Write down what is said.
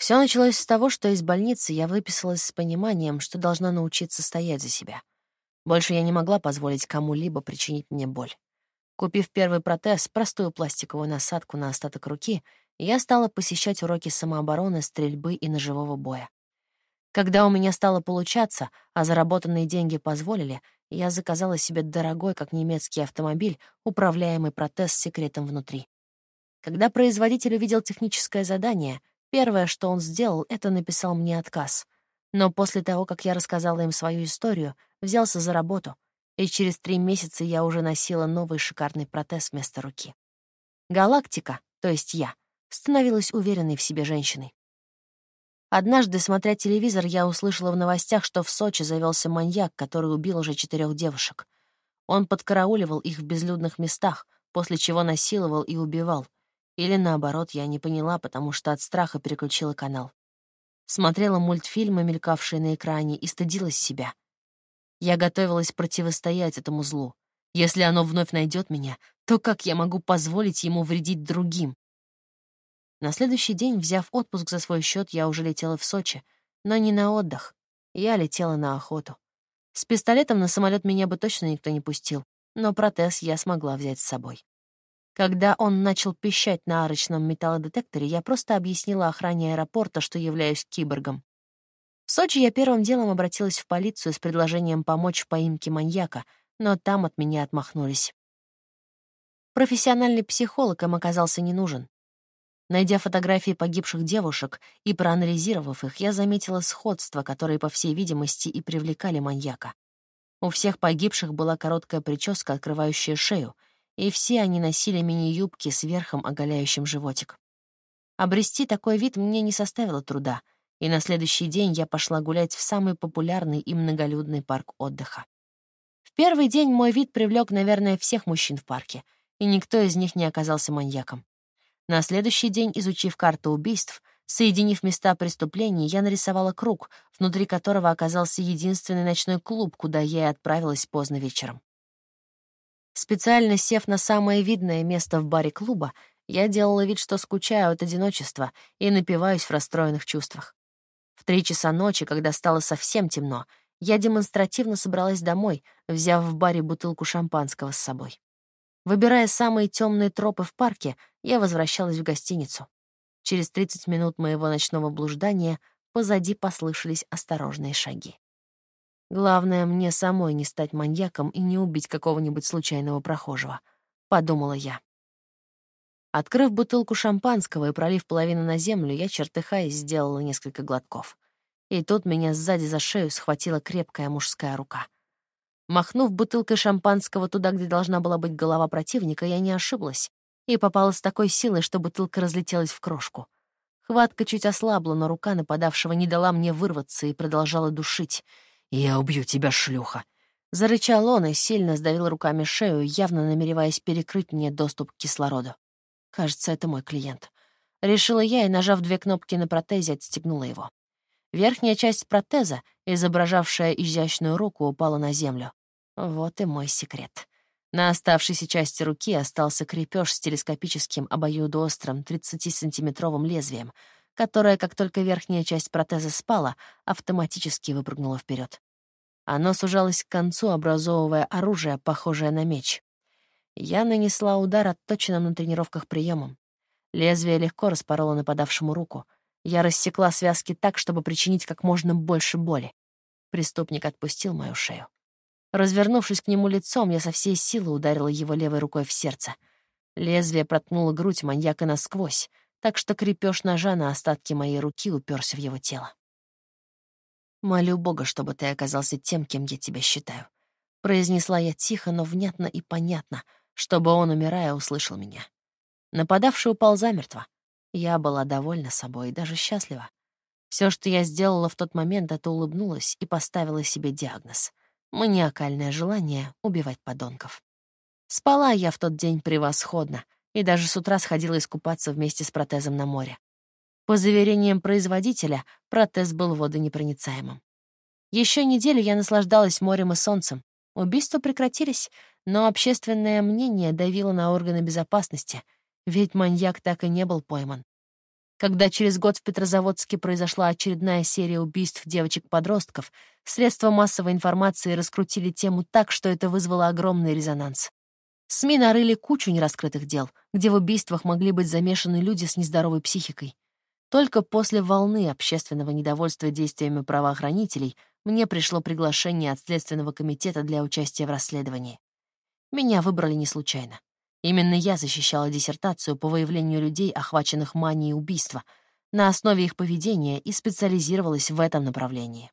Все началось с того, что из больницы я выписалась с пониманием, что должна научиться стоять за себя. Больше я не могла позволить кому-либо причинить мне боль. Купив первый протез, простую пластиковую насадку на остаток руки, я стала посещать уроки самообороны, стрельбы и ножевого боя. Когда у меня стало получаться, а заработанные деньги позволили, я заказала себе дорогой, как немецкий автомобиль, управляемый протез с секретом внутри. Когда производитель увидел техническое задание, первое, что он сделал, это написал мне отказ. Но после того, как я рассказала им свою историю, взялся за работу, и через три месяца я уже носила новый шикарный протез вместо руки. Галактика, то есть я, становилась уверенной в себе женщиной. Однажды, смотря телевизор, я услышала в новостях, что в Сочи завелся маньяк, который убил уже четырех девушек. Он подкарауливал их в безлюдных местах, после чего насиловал и убивал. Или наоборот, я не поняла, потому что от страха переключила канал. Смотрела мультфильмы, мелькавшие на экране, и стыдилась себя. Я готовилась противостоять этому злу. Если оно вновь найдет меня, то как я могу позволить ему вредить другим? На следующий день, взяв отпуск за свой счет, я уже летела в Сочи, но не на отдых. Я летела на охоту. С пистолетом на самолет меня бы точно никто не пустил, но протез я смогла взять с собой. Когда он начал пищать на арочном металлодетекторе, я просто объяснила охране аэропорта, что являюсь киборгом. В Сочи я первым делом обратилась в полицию с предложением помочь в поимке маньяка, но там от меня отмахнулись. Профессиональный психолог им оказался не нужен. Найдя фотографии погибших девушек и проанализировав их, я заметила сходства, которые, по всей видимости, и привлекали маньяка. У всех погибших была короткая прическа, открывающая шею, и все они носили мини-юбки с верхом, оголяющим животик. Обрести такой вид мне не составило труда, и на следующий день я пошла гулять в самый популярный и многолюдный парк отдыха. В первый день мой вид привлек, наверное, всех мужчин в парке, и никто из них не оказался маньяком. На следующий день, изучив карту убийств, соединив места преступлений, я нарисовала круг, внутри которого оказался единственный ночной клуб, куда я и отправилась поздно вечером. Специально сев на самое видное место в баре клуба, я делала вид, что скучаю от одиночества и напиваюсь в расстроенных чувствах. В три часа ночи, когда стало совсем темно, я демонстративно собралась домой, взяв в баре бутылку шампанского с собой. Выбирая самые темные тропы в парке, я возвращалась в гостиницу. Через 30 минут моего ночного блуждания позади послышались осторожные шаги. Главное, мне самой не стать маньяком и не убить какого-нибудь случайного прохожего, — подумала я. Открыв бутылку шампанского и пролив половину на землю, я, чертыхаясь, сделала несколько глотков. И тут меня сзади за шею схватила крепкая мужская рука — Махнув бутылкой шампанского туда, где должна была быть голова противника, я не ошиблась и попала с такой силой, что бутылка разлетелась в крошку. Хватка чуть ослабла, но рука нападавшего не дала мне вырваться и продолжала душить. «Я убью тебя, шлюха!» Зарычал он и сильно сдавил руками шею, явно намереваясь перекрыть мне доступ к кислороду. Кажется, это мой клиент. Решила я и, нажав две кнопки на протезе, отстегнула его. Верхняя часть протеза, изображавшая изящную руку, упала на землю. Вот и мой секрет. На оставшейся части руки остался крепеж с телескопическим обоюдоострым 30-сантиметровым лезвием, которое, как только верхняя часть протеза спала, автоматически выпрыгнуло вперед. Оно сужалось к концу, образовывая оружие, похожее на меч. Я нанесла удар отточенным на тренировках приемом. Лезвие легко распороло нападавшему руку. Я рассекла связки так, чтобы причинить как можно больше боли. Преступник отпустил мою шею. Развернувшись к нему лицом, я со всей силы ударила его левой рукой в сердце. Лезвие проткнуло грудь маньяка насквозь, так что крепеж ножа на остатки моей руки уперся в его тело. «Молю Бога, чтобы ты оказался тем, кем я тебя считаю», — произнесла я тихо, но внятно и понятно, чтобы он, умирая, услышал меня. Нападавший упал замертво. Я была довольна собой и даже счастлива. Все, что я сделала в тот момент, это улыбнулась и поставила себе диагноз маниакальное желание убивать подонков. Спала я в тот день превосходно и даже с утра сходила искупаться вместе с протезом на море. По заверениям производителя, протез был водонепроницаемым. Еще неделю я наслаждалась морем и солнцем. Убийства прекратились, но общественное мнение давило на органы безопасности, ведь маньяк так и не был пойман. Когда через год в Петрозаводске произошла очередная серия убийств девочек-подростков, средства массовой информации раскрутили тему так, что это вызвало огромный резонанс. СМИ нарыли кучу нераскрытых дел, где в убийствах могли быть замешаны люди с нездоровой психикой. Только после волны общественного недовольства действиями правоохранителей мне пришло приглашение от Следственного комитета для участия в расследовании. Меня выбрали не случайно. Именно я защищала диссертацию по выявлению людей, охваченных манией убийства, на основе их поведения и специализировалась в этом направлении.